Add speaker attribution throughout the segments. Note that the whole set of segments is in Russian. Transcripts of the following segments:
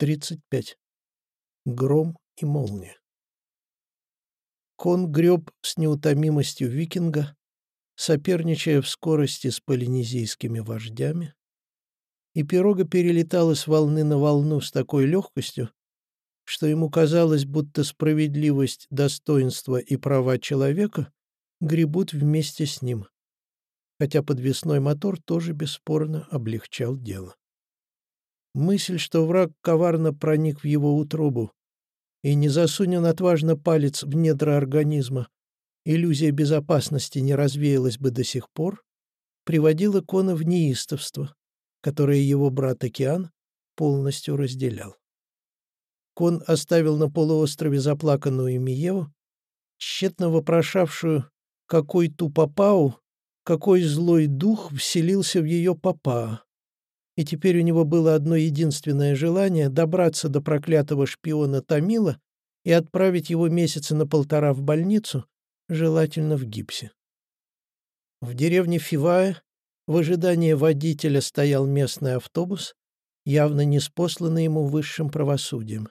Speaker 1: 35. Гром и молния. Кон греб с неутомимостью викинга, соперничая в скорости с полинезийскими вождями, и пирога перелетала с волны на волну с такой легкостью, что ему казалось, будто справедливость, достоинство и права человека гребут вместе с ним, хотя подвесной мотор тоже бесспорно облегчал дело. Мысль, что враг коварно проник в его утробу и не засунен отважно палец в недра организма, иллюзия безопасности не развеялась бы до сих пор, приводила Кона в неистовство, которое его брат Океан полностью разделял. Кон оставил на полуострове заплаканную Миеву, тщетно вопрошавшую, какой тупопау, какой злой дух вселился в ее папа, и теперь у него было одно единственное желание — добраться до проклятого шпиона Томила и отправить его месяца на полтора в больницу, желательно в гипсе. В деревне Фивая в ожидании водителя стоял местный автобус, явно не спосланный ему высшим правосудием.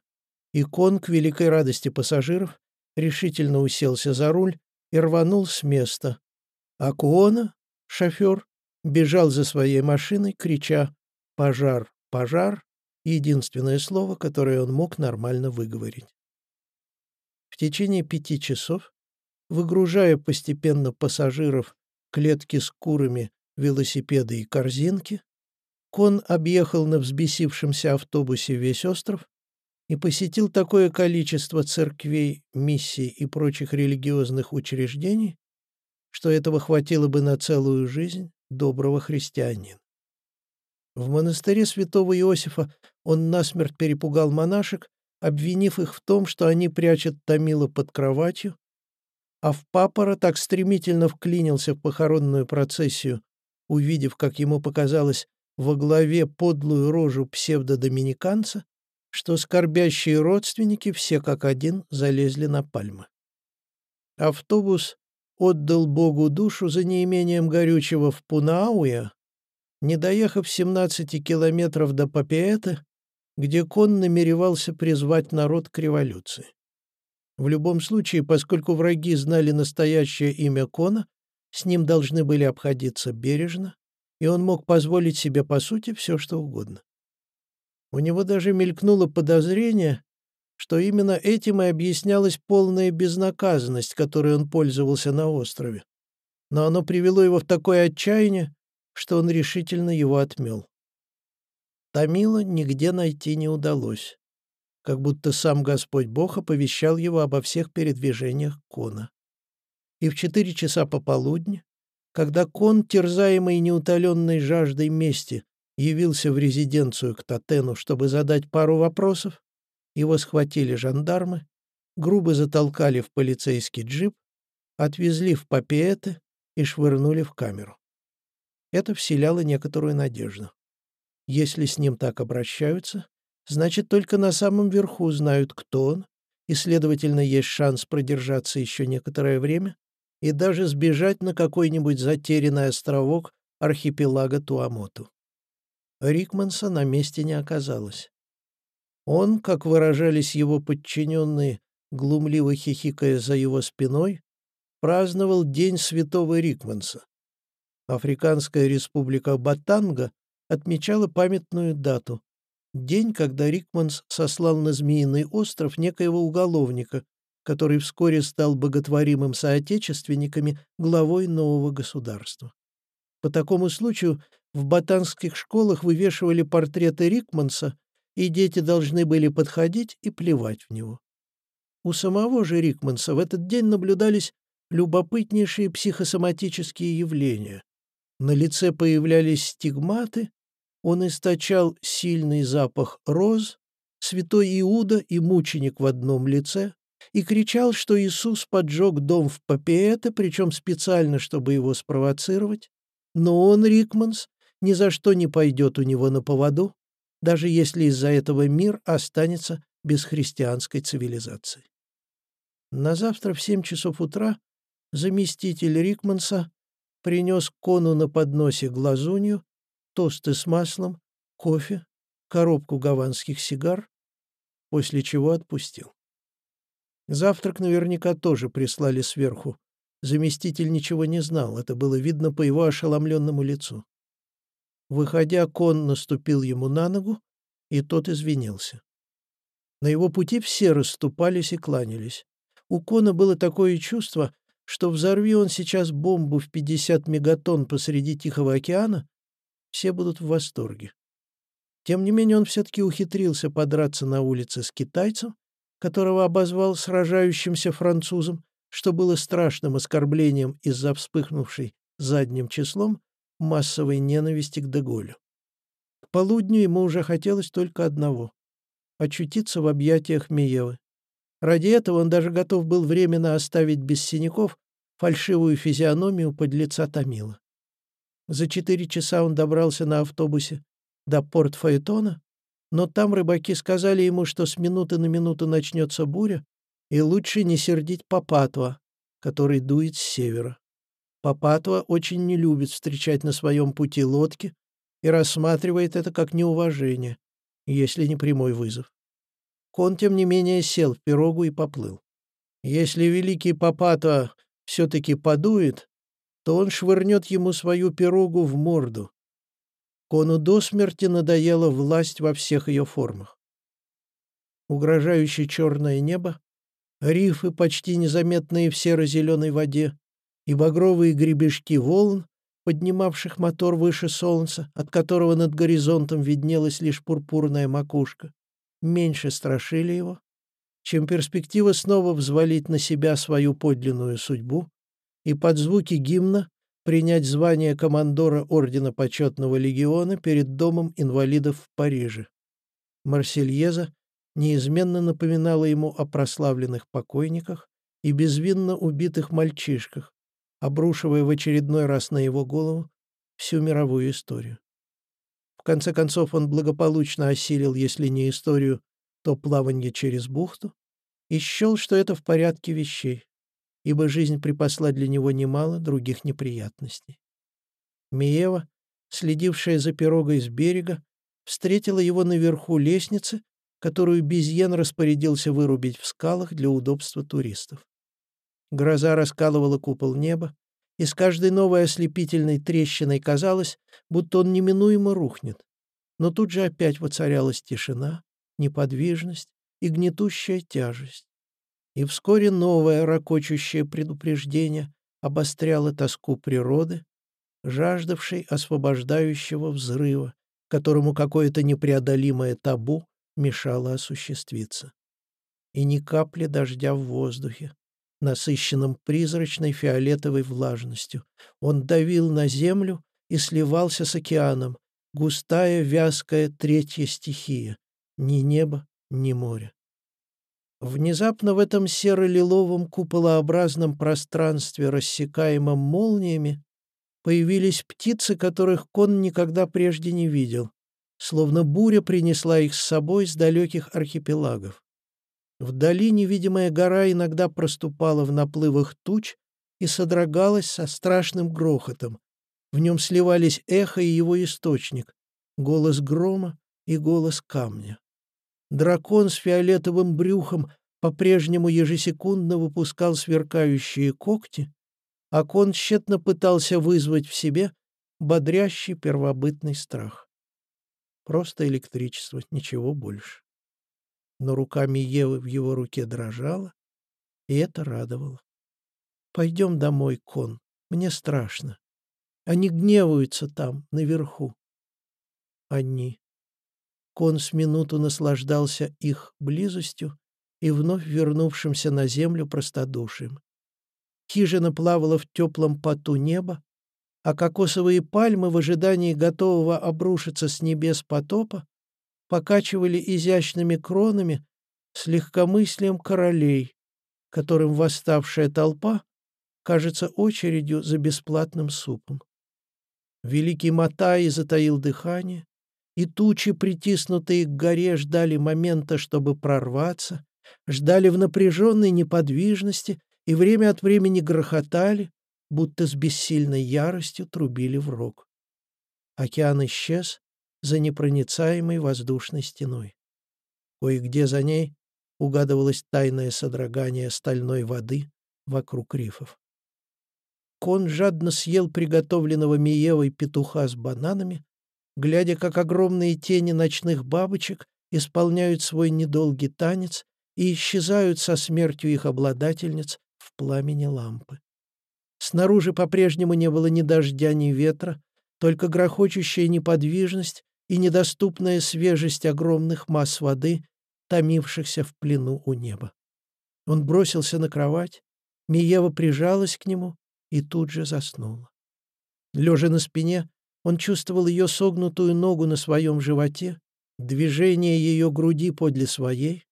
Speaker 1: И кон, к великой радости пассажиров, решительно уселся за руль и рванул с места. А Куона, шофер, бежал за своей машиной, крича Пожар, пожар — единственное слово, которое он мог нормально выговорить. В течение пяти часов, выгружая постепенно пассажиров, клетки с курами, велосипеды и корзинки, Кон объехал на взбесившемся автобусе весь остров и посетил такое количество церквей, миссий и прочих религиозных учреждений, что этого хватило бы на целую жизнь доброго христианина. В монастыре святого Иосифа он насмерть перепугал монашек, обвинив их в том, что они прячут Томила под кроватью, а в папора так стремительно вклинился в похоронную процессию, увидев, как ему показалось, во главе подлую рожу псевдодоминиканца, что скорбящие родственники все как один залезли на пальмы. Автобус отдал Богу душу за неимением горючего в Пунауя, не доехав 17 километров до Папиэта, где Кон намеревался призвать народ к революции. В любом случае, поскольку враги знали настоящее имя Кона, с ним должны были обходиться бережно, и он мог позволить себе, по сути, все, что угодно. У него даже мелькнуло подозрение, что именно этим и объяснялась полная безнаказанность, которой он пользовался на острове. Но оно привело его в такое отчаяние, что он решительно его отмел. Томила нигде найти не удалось, как будто сам Господь Бог оповещал его обо всех передвижениях Кона. И в четыре часа пополудни, когда Кон, терзаемый неутоленной жаждой мести, явился в резиденцию к Татену, чтобы задать пару вопросов, его схватили жандармы, грубо затолкали в полицейский джип, отвезли в Папиэте и швырнули в камеру. Это вселяло некоторую надежду. Если с ним так обращаются, значит, только на самом верху знают, кто он, и, следовательно, есть шанс продержаться еще некоторое время и даже сбежать на какой-нибудь затерянный островок архипелага Туамоту. Рикманса на месте не оказалось. Он, как выражались его подчиненные, глумливо хихикая за его спиной, праздновал День Святого Рикманса, Африканская республика Батанга отмечала памятную дату — день, когда Рикманс сослал на Змеиный остров некоего уголовника, который вскоре стал боготворимым соотечественниками главой нового государства. По такому случаю в батанских школах вывешивали портреты Рикманса, и дети должны были подходить и плевать в него. У самого же Рикманса в этот день наблюдались любопытнейшие психосоматические явления. На лице появлялись стигматы, он источал сильный запах роз, святой Иуда и мученик в одном лице, и кричал, что Иисус поджег дом в Папиэте, причем специально, чтобы его спровоцировать, но он, Рикманс, ни за что не пойдет у него на поводу, даже если из-за этого мир останется без христианской цивилизации. На завтра в семь часов утра заместитель Рикманса принес кону на подносе глазунью, тосты с маслом, кофе, коробку гаванских сигар после чего отпустил. Завтрак наверняка тоже прислали сверху. Заместитель ничего не знал, это было видно по его ошеломленному лицу. Выходя, кон наступил ему на ногу, и тот извинился. На его пути все расступались и кланялись. У Кона было такое чувство, что взорви он сейчас бомбу в 50 мегатонн посреди Тихого океана, все будут в восторге. Тем не менее он все-таки ухитрился подраться на улице с китайцем, которого обозвал сражающимся французом, что было страшным оскорблением из-за вспыхнувшей задним числом массовой ненависти к Деголю. К полудню ему уже хотелось только одного — очутиться в объятиях Миевы. Ради этого он даже готов был временно оставить без синяков фальшивую физиономию подлеца Томила. За четыре часа он добрался на автобусе до порт Фаэтона, но там рыбаки сказали ему, что с минуты на минуту начнется буря, и лучше не сердить Папатва, который дует с севера. Папатва очень не любит встречать на своем пути лодки и рассматривает это как неуважение, если не прямой вызов. Кон, тем не менее, сел в пирогу и поплыл. Если великий Папата все-таки подует, то он швырнет ему свою пирогу в морду. Кону до смерти надоела власть во всех ее формах. Угрожающее черное небо, рифы, почти незаметные в серо-зеленой воде, и багровые гребешки волн, поднимавших мотор выше солнца, от которого над горизонтом виднелась лишь пурпурная макушка, меньше страшили его, чем перспектива снова взвалить на себя свою подлинную судьбу и под звуки гимна принять звание командора Ордена Почетного Легиона перед Домом инвалидов в Париже. Марсельеза неизменно напоминала ему о прославленных покойниках и безвинно убитых мальчишках, обрушивая в очередной раз на его голову всю мировую историю. Конце концов, он благополучно осилил, если не историю, то плавание через бухту, и счел, что это в порядке вещей, ибо жизнь припасла для него немало других неприятностей. Миева, следившая за пирогой с берега, встретила его наверху лестницы, которую Безьен распорядился вырубить в скалах для удобства туристов. Гроза раскалывала купол неба, и с каждой новой ослепительной трещиной казалось, будто он неминуемо рухнет. Но тут же опять воцарялась тишина, неподвижность и гнетущая тяжесть. И вскоре новое ракочущее предупреждение обостряло тоску природы, жаждавшей освобождающего взрыва, которому какое-то непреодолимое табу мешало осуществиться. И ни капли дождя в воздухе, насыщенном призрачной фиолетовой влажностью. Он давил на землю и сливался с океаном, густая, вязкая третья стихия, ни небо, ни море. Внезапно в этом серо-лиловом куполообразном пространстве, рассекаемом молниями, появились птицы, которых Кон никогда прежде не видел, словно буря принесла их с собой с далеких архипелагов. Вдали невидимая гора иногда проступала в наплывах туч и содрогалась со страшным грохотом. В нем сливались эхо и его источник, голос грома и голос камня. Дракон с фиолетовым брюхом по-прежнему ежесекундно выпускал сверкающие когти, а кон тщетно пытался вызвать в себе бодрящий первобытный страх. Просто электричество, ничего больше но руками Евы в его руке дрожала, и это радовало. «Пойдем домой, Кон, мне страшно. Они гневаются там, наверху». Они. Кон с минуту наслаждался их близостью и вновь вернувшимся на землю простодушием. Хижина плавала в теплом поту неба, а кокосовые пальмы в ожидании готового обрушиться с небес потопа покачивали изящными кронами с легкомыслием королей, которым восставшая толпа кажется очередью за бесплатным супом. Великий Матай затаил дыхание, и тучи, притиснутые к горе, ждали момента, чтобы прорваться, ждали в напряженной неподвижности и время от времени грохотали, будто с бессильной яростью трубили в рог. Океан исчез, за непроницаемой воздушной стеной. Кое-где за ней угадывалось тайное содрогание стальной воды вокруг рифов. Кон жадно съел приготовленного Миевой петуха с бананами, глядя, как огромные тени ночных бабочек исполняют свой недолгий танец и исчезают со смертью их обладательниц в пламени лампы. Снаружи по-прежнему не было ни дождя, ни ветра, только грохочущая неподвижность и недоступная свежесть огромных масс воды, томившихся в плену у неба. Он бросился на кровать, Миева прижалась к нему и тут же заснула. Лежа на спине, он чувствовал ее согнутую ногу на своем животе, движение ее груди подле своей,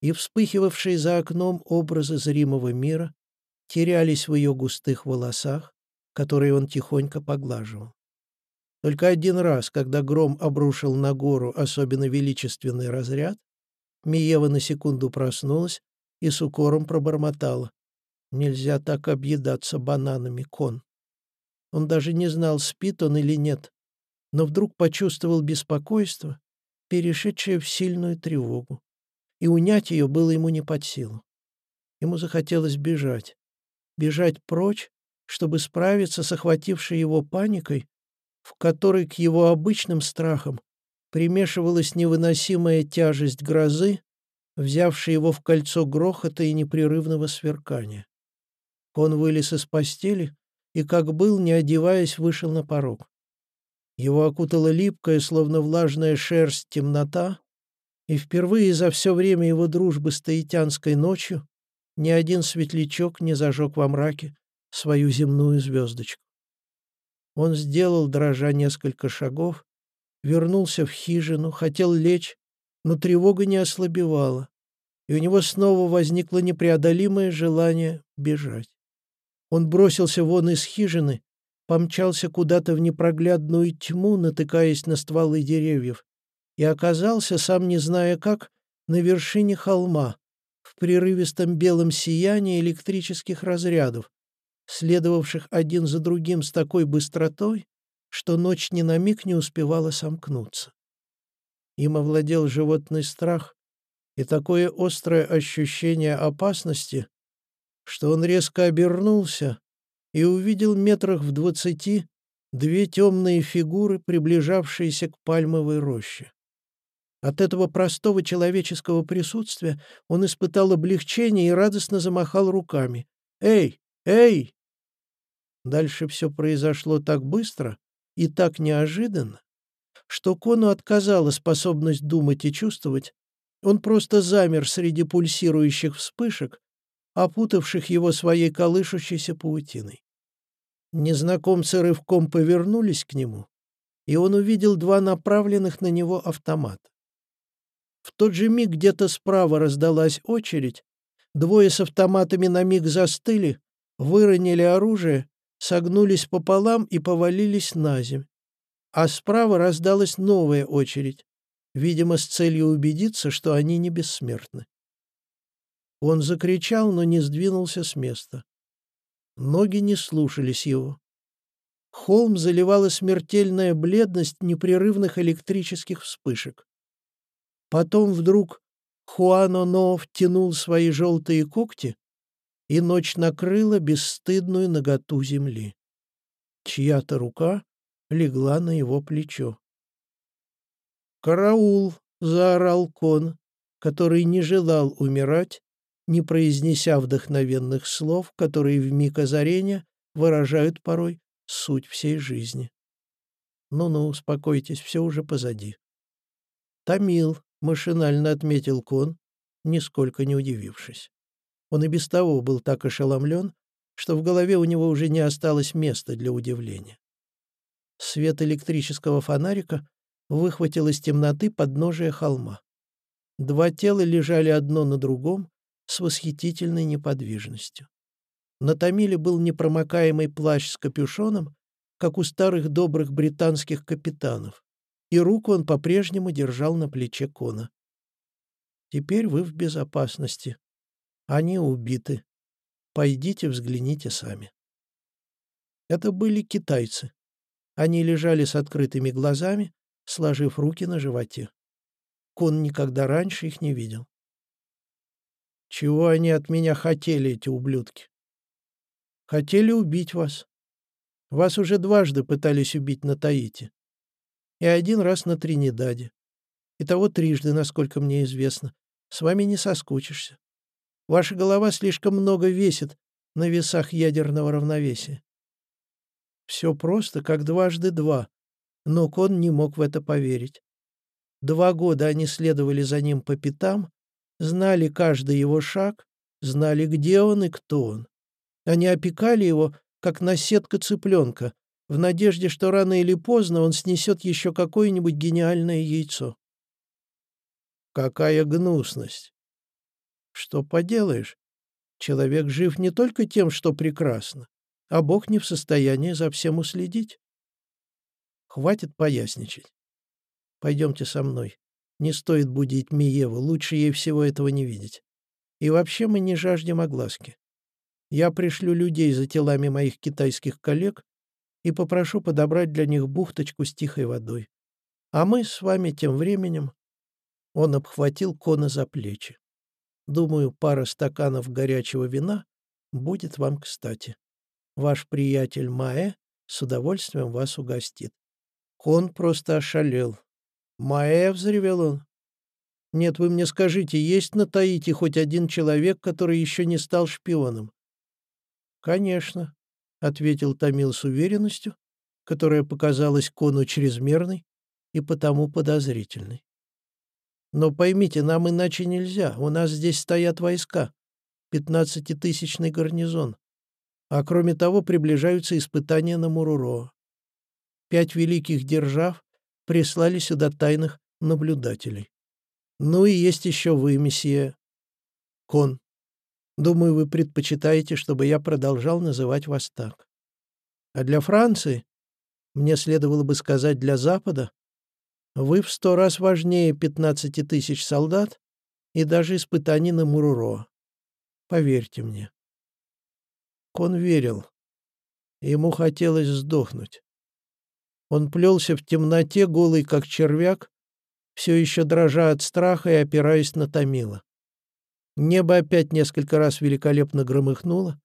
Speaker 1: и вспыхивавшие за окном образы зримого мира терялись в ее густых волосах, которые он тихонько поглаживал. Только один раз, когда гром обрушил на гору особенно величественный разряд, Миева на секунду проснулась и с укором пробормотала. «Нельзя так объедаться бананами, кон». Он даже не знал, спит он или нет, но вдруг почувствовал беспокойство, перешедшее в сильную тревогу, и унять ее было ему не под силу. Ему захотелось бежать, бежать прочь, чтобы справиться с охватившей его паникой в которой к его обычным страхам примешивалась невыносимая тяжесть грозы, взявшей его в кольцо грохота и непрерывного сверкания. Он вылез из постели и, как был, не одеваясь, вышел на порог. Его окутала липкая, словно влажная шерсть, темнота, и впервые за все время его дружбы с таитянской ночью ни один светлячок не зажег во мраке свою земную звездочку. Он сделал, дрожа несколько шагов, вернулся в хижину, хотел лечь, но тревога не ослабевала, и у него снова возникло непреодолимое желание бежать. Он бросился вон из хижины, помчался куда-то в непроглядную тьму, натыкаясь на стволы деревьев, и оказался, сам не зная как, на вершине холма, в прерывистом белом сиянии электрических разрядов, следовавших один за другим с такой быстротой, что ночь ни на миг не успевала сомкнуться. Им овладел животный страх и такое острое ощущение опасности, что он резко обернулся и увидел метрах в двадцати две темные фигуры, приближавшиеся к пальмовой роще. От этого простого человеческого присутствия он испытал облегчение и радостно замахал руками. «Эй! Эй!» Дальше все произошло так быстро и так неожиданно, что Кону отказала способность думать и чувствовать, он просто замер среди пульсирующих вспышек, опутавших его своей колышущейся паутиной. Незнакомцы рывком повернулись к нему, и он увидел два направленных на него автомата. В тот же миг где-то справа раздалась очередь, двое с автоматами на миг застыли, выронили оружие согнулись пополам и повалились на земь. А справа раздалась новая очередь, видимо, с целью убедиться, что они не бессмертны. Он закричал, но не сдвинулся с места. Ноги не слушались его. Холм заливала смертельная бледность непрерывных электрических вспышек. Потом вдруг Хуано-Но втянул свои желтые когти и ночь накрыла бесстыдную наготу земли. Чья-то рука легла на его плечо. «Караул!» — заорал кон, который не желал умирать, не произнеся вдохновенных слов, которые в миг озарения выражают порой суть всей жизни. «Ну-ну, успокойтесь, все уже позади». «Томил», — машинально отметил кон, нисколько не удивившись. Он и без того был так ошеломлен, что в голове у него уже не осталось места для удивления. Свет электрического фонарика выхватил из темноты подножие холма. Два тела лежали одно на другом с восхитительной неподвижностью. На Томиле был непромокаемый плащ с капюшоном, как у старых добрых британских капитанов, и руку он по-прежнему держал на плече Кона. «Теперь вы в безопасности», они убиты. Пойдите взгляните сами. Это были китайцы. Они лежали с открытыми глазами, сложив руки на животе. Кон никогда раньше их не видел. Чего они от меня хотели, эти ублюдки? Хотели убить вас. Вас уже дважды пытались убить на Таити. И один раз на Тринидаде. И того трижды, насколько мне известно. С вами не соскучишься. Ваша голова слишком много весит на весах ядерного равновесия. Все просто, как дважды два, но Кон не мог в это поверить. Два года они следовали за ним по пятам, знали каждый его шаг, знали, где он и кто он. Они опекали его, как наседка цыпленка, в надежде, что рано или поздно он снесет еще какое-нибудь гениальное яйцо. Какая гнусность! Что поделаешь? Человек жив не только тем, что прекрасно, а Бог не в состоянии за всем уследить. Хватит поясничать. Пойдемте со мной. Не стоит будить Миеву, лучше ей всего этого не видеть. И вообще мы не жаждем огласки. Я пришлю людей за телами моих китайских коллег и попрошу подобрать для них бухточку с тихой водой. А мы с вами тем временем...» Он обхватил Кона за плечи. «Думаю, пара стаканов горячего вина будет вам кстати. Ваш приятель Маэ с удовольствием вас угостит». Кон просто ошалел. «Маэ!» — взревел он. «Нет, вы мне скажите, есть на Таити хоть один человек, который еще не стал шпионом? «Конечно», — ответил Томил с уверенностью, которая показалась Кону чрезмерной и потому подозрительной. «Но поймите, нам иначе нельзя. У нас здесь стоят войска, пятнадцатитысячный гарнизон. А кроме того, приближаются испытания на Муруро. Пять великих держав прислали сюда тайных наблюдателей. Ну и есть еще вы, месье Кон. Думаю, вы предпочитаете, чтобы я продолжал называть вас так. А для Франции, мне следовало бы сказать для Запада, вы в сто раз важнее 15 тысяч солдат и даже испытаний на Муруро. Поверьте мне. Он верил. Ему хотелось сдохнуть. Он плелся в темноте, голый как червяк, все еще дрожа от страха и опираясь на Томила. Небо опять несколько раз великолепно громыхнуло,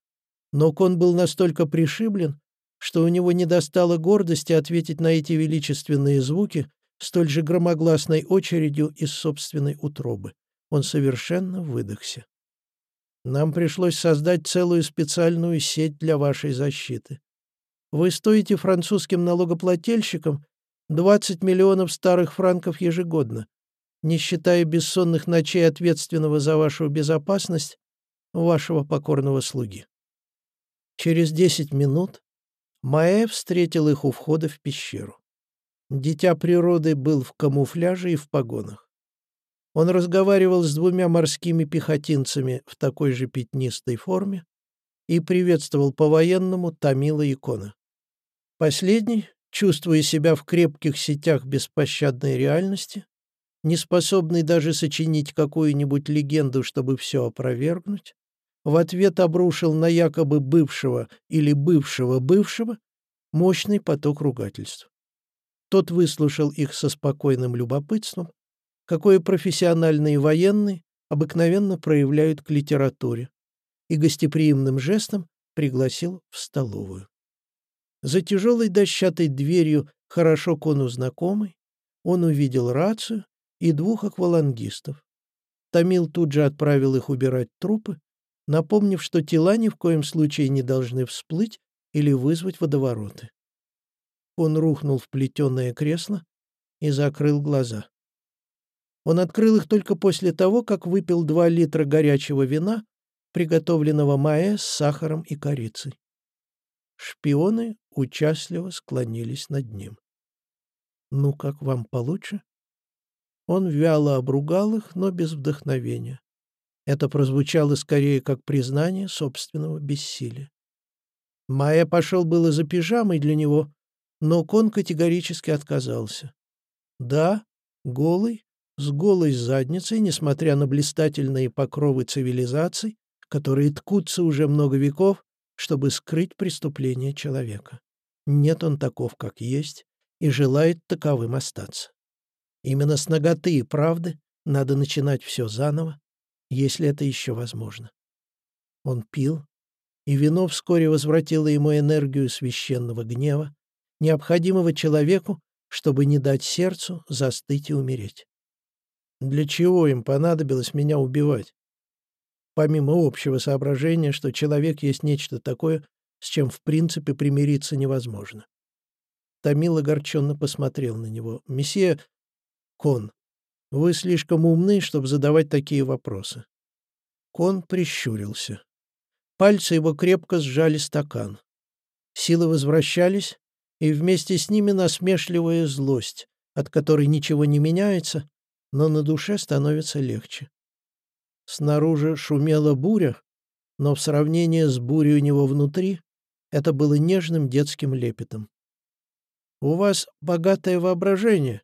Speaker 1: но Кон был настолько пришиблен, что у него не достало гордости ответить на эти величественные звуки столь же громогласной очередью из собственной утробы. Он совершенно выдохся. Нам пришлось создать целую специальную сеть для вашей защиты. Вы стоите французским налогоплательщикам 20 миллионов старых франков ежегодно, не считая бессонных ночей ответственного за вашу безопасность, вашего покорного слуги. Через десять минут Маэ встретил их у входа в пещеру. Дитя природы был в камуфляже и в погонах. Он разговаривал с двумя морскими пехотинцами в такой же пятнистой форме и приветствовал по-военному Тамила Икона. Последний, чувствуя себя в крепких сетях беспощадной реальности, не способный даже сочинить какую-нибудь легенду, чтобы все опровергнуть, в ответ обрушил на якобы бывшего или бывшего бывшего мощный поток ругательств. Тот выслушал их со спокойным любопытством, какое профессиональные военные обыкновенно проявляют к литературе, и гостеприимным жестом пригласил в столовую. За тяжелой дощатой дверью, хорошо кону знакомой, он увидел рацию и двух аквалангистов. Томил тут же отправил их убирать трупы, напомнив, что тела ни в коем случае не должны всплыть или вызвать водовороты. Он рухнул в плетеное кресло и закрыл глаза. Он открыл их только после того, как выпил два литра горячего вина, приготовленного маэ с сахаром и корицей. Шпионы участливо склонились над ним. «Ну, как вам получше?» Он вяло обругал их, но без вдохновения. Это прозвучало скорее как признание собственного бессилия. Майя пошел было за пижамой для него, но Кон категорически отказался. Да, голый, с голой задницей, несмотря на блистательные покровы цивилизаций, которые ткутся уже много веков, чтобы скрыть преступление человека. Нет, он таков, как есть, и желает таковым остаться. Именно с ноготы и правды Надо начинать все заново, если это еще возможно. Он пил, и вино вскоре возвратило ему энергию священного гнева, необходимого человеку, чтобы не дать сердцу застыть и умереть. Для чего им понадобилось меня убивать? Помимо общего соображения, что человек есть нечто такое, с чем в принципе примириться невозможно. Томил огорченно посмотрел на него. «Месье Кон, вы слишком умны, чтобы задавать такие вопросы». Кон прищурился. Пальцы его крепко сжали стакан. Силы возвращались, и вместе с ними насмешливая злость, от которой ничего не меняется, но на душе становится легче. Снаружи шумела буря, но в сравнении с бурей у него внутри это было нежным детским лепетом. «У вас богатое воображение,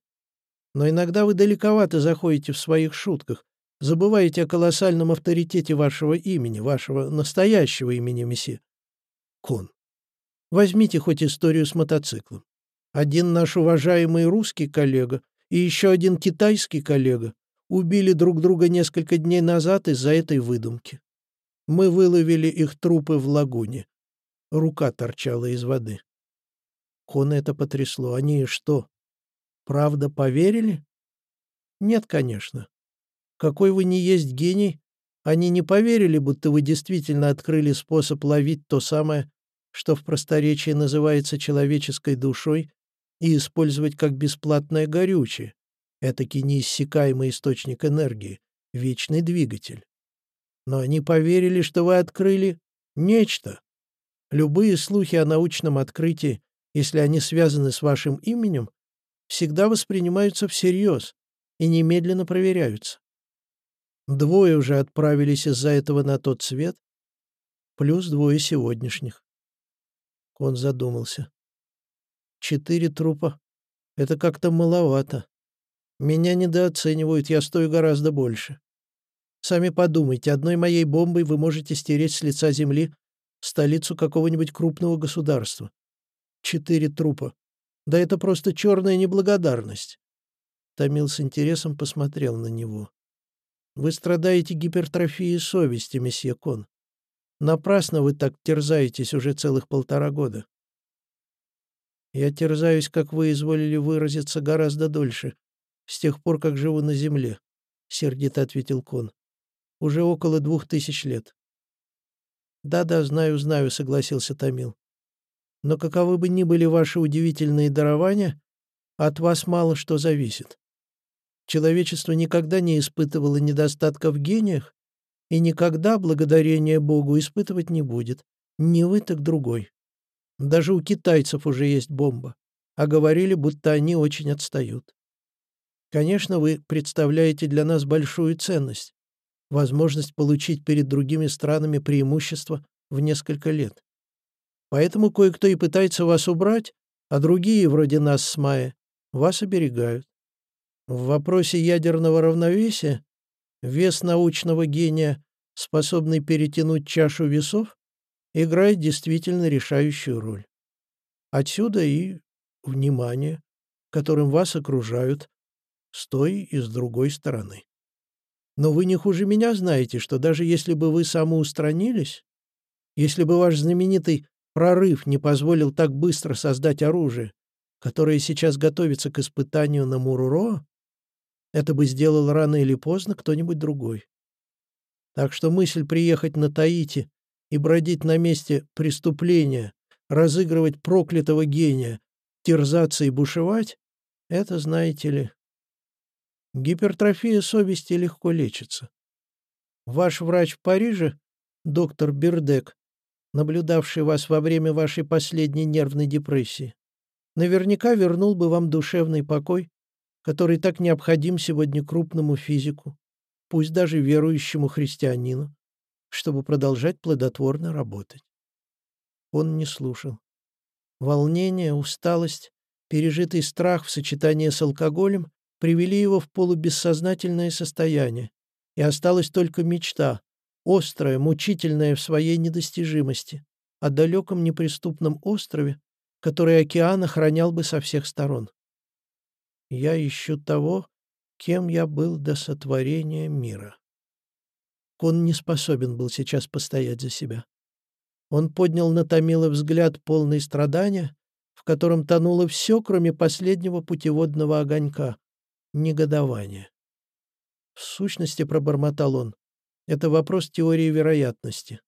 Speaker 1: но иногда вы далековато заходите в своих шутках, забываете о колоссальном авторитете вашего имени, вашего настоящего имени, месье. Кон. Возьмите хоть историю с мотоциклом. Один наш уважаемый русский коллега и еще один китайский коллега убили друг друга несколько дней назад из-за этой выдумки. Мы выловили их трупы в лагуне. Рука торчала из воды. Кона это потрясло. Они что, правда поверили? Нет, конечно. Какой вы не есть гений, они не поверили, будто вы действительно открыли способ ловить то самое, что в просторечии называется человеческой душой, и использовать как бесплатное горючее, этакий неиссякаемый источник энергии, вечный двигатель. Но они поверили, что вы открыли нечто. Любые слухи о научном открытии, если они связаны с вашим именем, всегда воспринимаются всерьез и немедленно проверяются. Двое уже отправились из-за этого на тот свет, плюс двое сегодняшних. Он задумался. Четыре трупа. Это как-то маловато. Меня недооценивают, я стою гораздо больше. Сами подумайте, одной моей бомбой вы можете стереть с лица земли столицу какого-нибудь крупного государства. Четыре трупа. Да это просто черная неблагодарность. Томил с интересом посмотрел на него. Вы страдаете гипертрофией совести, месье Кон. Напрасно вы так терзаетесь уже целых полтора года. Я терзаюсь, как вы изволили выразиться, гораздо дольше, с тех пор, как живу на земле», — сердито ответил Кон. «Уже около двух тысяч лет». «Да-да, знаю, знаю», — согласился Томил. «Но каковы бы ни были ваши удивительные дарования, от вас мало что зависит. Человечество никогда не испытывало недостатка в гениях и никогда, благодарение Богу, испытывать не будет. Ни вы, так другой. Даже у китайцев уже есть бомба, а говорили, будто они очень отстают. Конечно, вы представляете для нас большую ценность, возможность получить перед другими странами преимущество в несколько лет. Поэтому кое-кто и пытается вас убрать, а другие, вроде нас с Майя, вас оберегают. В вопросе ядерного равновесия вес научного гения, способный перетянуть чашу весов, играет действительно решающую роль. Отсюда и внимание, которым вас окружают, с той и с другой стороны. Но вы не хуже меня знаете, что даже если бы вы самоустранились, если бы ваш знаменитый прорыв не позволил так быстро создать оружие, которое сейчас готовится к испытанию на Муруро, это бы сделал рано или поздно кто-нибудь другой. Так что мысль приехать на Таити и бродить на месте преступления, разыгрывать проклятого гения, терзаться и бушевать — это, знаете ли, Гипертрофия совести легко лечится. Ваш врач в Париже, доктор Бердек, наблюдавший вас во время вашей последней нервной депрессии, наверняка вернул бы вам душевный покой, который так необходим сегодня крупному физику, пусть даже верующему христианину, чтобы продолжать плодотворно работать. Он не слушал. Волнение, усталость, пережитый страх в сочетании с алкоголем привели его в полубессознательное состояние, и осталась только мечта, острая, мучительная в своей недостижимости, о далеком неприступном острове, который океан охранял бы со всех сторон. «Я ищу того, Кем я был до сотворения мира? Кон не способен был сейчас постоять за себя. Он поднял на Томила взгляд полный страдания, в котором тонуло все, кроме последнего путеводного огонька — негодования. В сущности, пробормотал он, это вопрос теории вероятности.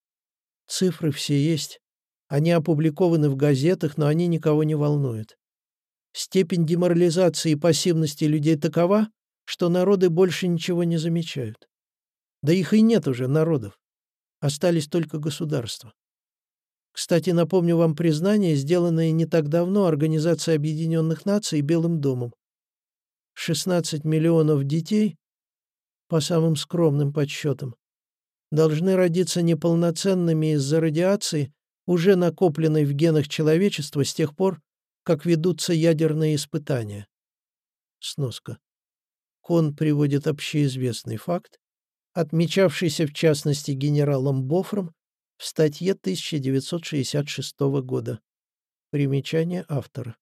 Speaker 1: Цифры все есть, они опубликованы в газетах, но они никого не волнуют. Степень деморализации и пассивности людей такова, что народы больше ничего не замечают. Да их и нет уже, народов. Остались только государства. Кстати, напомню вам признание, сделанное не так давно Организацией Объединенных Наций Белым домом. 16 миллионов детей, по самым скромным подсчетам, должны родиться неполноценными из-за радиации, уже накопленной в генах человечества с тех пор, как ведутся ядерные испытания. Сноска. Кон приводит общеизвестный факт, отмечавшийся в частности генералом Бофром в статье 1966 года. Примечание автора.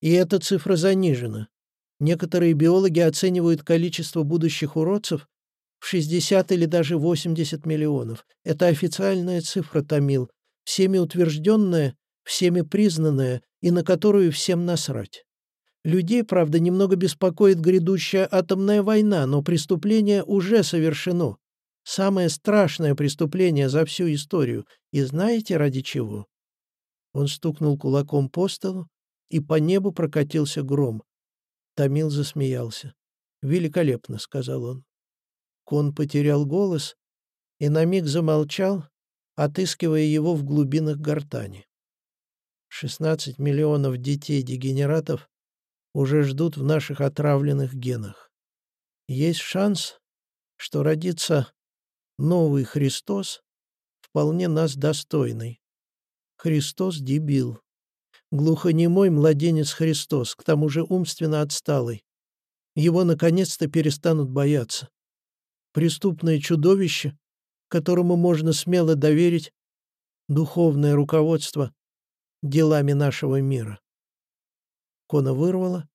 Speaker 1: И эта цифра занижена. Некоторые биологи оценивают количество будущих уродцев в 60 или даже 80 миллионов. Это официальная цифра, Томил, всеми утвержденная, всеми признанная и на которую всем насрать. Людей, правда, немного беспокоит грядущая атомная война, но преступление уже совершено. Самое страшное преступление за всю историю. И знаете, ради чего?» Он стукнул кулаком по столу, и по небу прокатился гром. Томил засмеялся. «Великолепно», — сказал он. Кон потерял голос и на миг замолчал, отыскивая его в глубинах гортани. Шестнадцать миллионов детей-дегенератов уже ждут в наших отравленных генах. Есть шанс, что родится новый Христос, вполне нас достойный. Христос — дебил. Глухонемой младенец Христос, к тому же умственно отсталый. Его наконец-то перестанут бояться. Преступное чудовище, которому можно смело доверить духовное руководство делами нашего мира. Кона вырвала,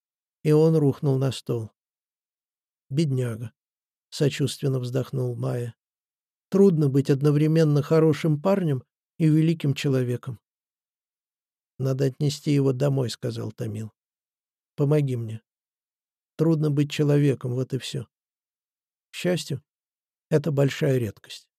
Speaker 1: и он рухнул на стол. «Бедняга», — сочувственно вздохнул Майя. «Трудно быть одновременно хорошим парнем и великим человеком». «Надо отнести его домой», — сказал Томил. «Помоги мне. Трудно быть человеком, вот и все. К счастью, это большая редкость».